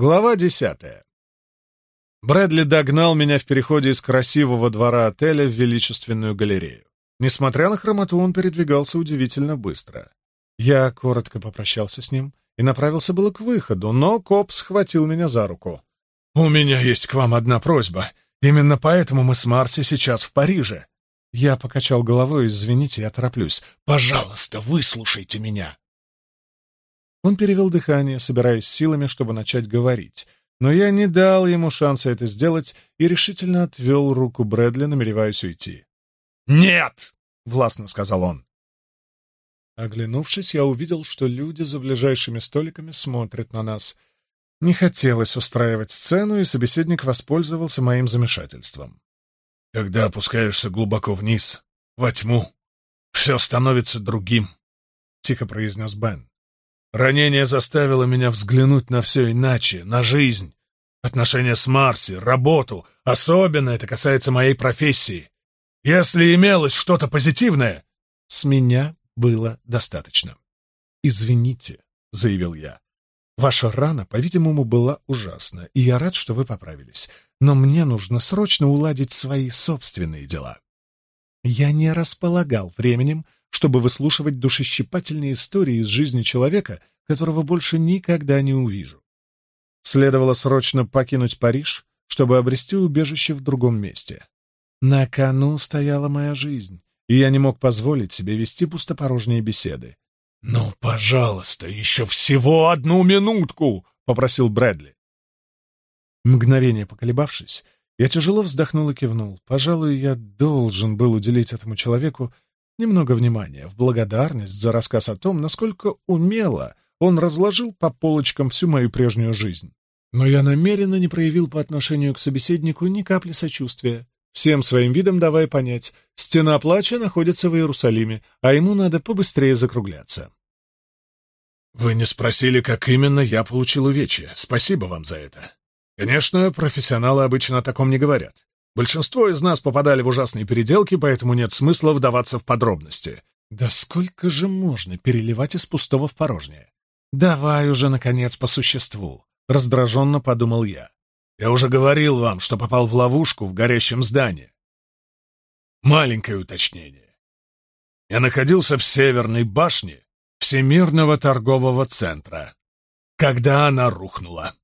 Глава десятая. Брэдли догнал меня в переходе из красивого двора отеля в величественную галерею. Несмотря на хромоту, он передвигался удивительно быстро. Я коротко попрощался с ним и направился было к выходу, но коп схватил меня за руку. «У меня есть к вам одна просьба. Именно поэтому мы с Марси сейчас в Париже». Я покачал головой, извините, я тороплюсь. «Пожалуйста, выслушайте меня!» Он перевел дыхание, собираясь силами, чтобы начать говорить, но я не дал ему шанса это сделать и решительно отвел руку Брэдли, намереваясь уйти. «Нет!» — властно сказал он. Оглянувшись, я увидел, что люди за ближайшими столиками смотрят на нас. Не хотелось устраивать сцену, и собеседник воспользовался моим замешательством. «Когда опускаешься глубоко вниз, во тьму, все становится другим», — тихо произнес Бен. Ранение заставило меня взглянуть на все иначе, на жизнь, отношения с Марси, работу. Особенно это касается моей профессии. Если имелось что-то позитивное, с меня было достаточно. «Извините», — заявил я. «Ваша рана, по-видимому, была ужасна, и я рад, что вы поправились. Но мне нужно срочно уладить свои собственные дела». Я не располагал временем, — чтобы выслушивать душещипательные истории из жизни человека, которого больше никогда не увижу. Следовало срочно покинуть Париж, чтобы обрести убежище в другом месте. На кону стояла моя жизнь, и я не мог позволить себе вести пустопорожние беседы. «Ну, пожалуйста, еще всего одну минутку!» — попросил Брэдли. Мгновение поколебавшись, я тяжело вздохнул и кивнул. Пожалуй, я должен был уделить этому человеку Немного внимания в благодарность за рассказ о том, насколько умело он разложил по полочкам всю мою прежнюю жизнь. Но я намеренно не проявил по отношению к собеседнику ни капли сочувствия, всем своим видом давай понять, стена плача находится в Иерусалиме, а ему надо побыстрее закругляться. «Вы не спросили, как именно я получил увечья. Спасибо вам за это. Конечно, профессионалы обычно о таком не говорят. Большинство из нас попадали в ужасные переделки, поэтому нет смысла вдаваться в подробности. Да сколько же можно переливать из пустого в порожнее? Давай уже, наконец, по существу, — раздраженно подумал я. Я уже говорил вам, что попал в ловушку в горящем здании. Маленькое уточнение. Я находился в северной башне Всемирного торгового центра, когда она рухнула.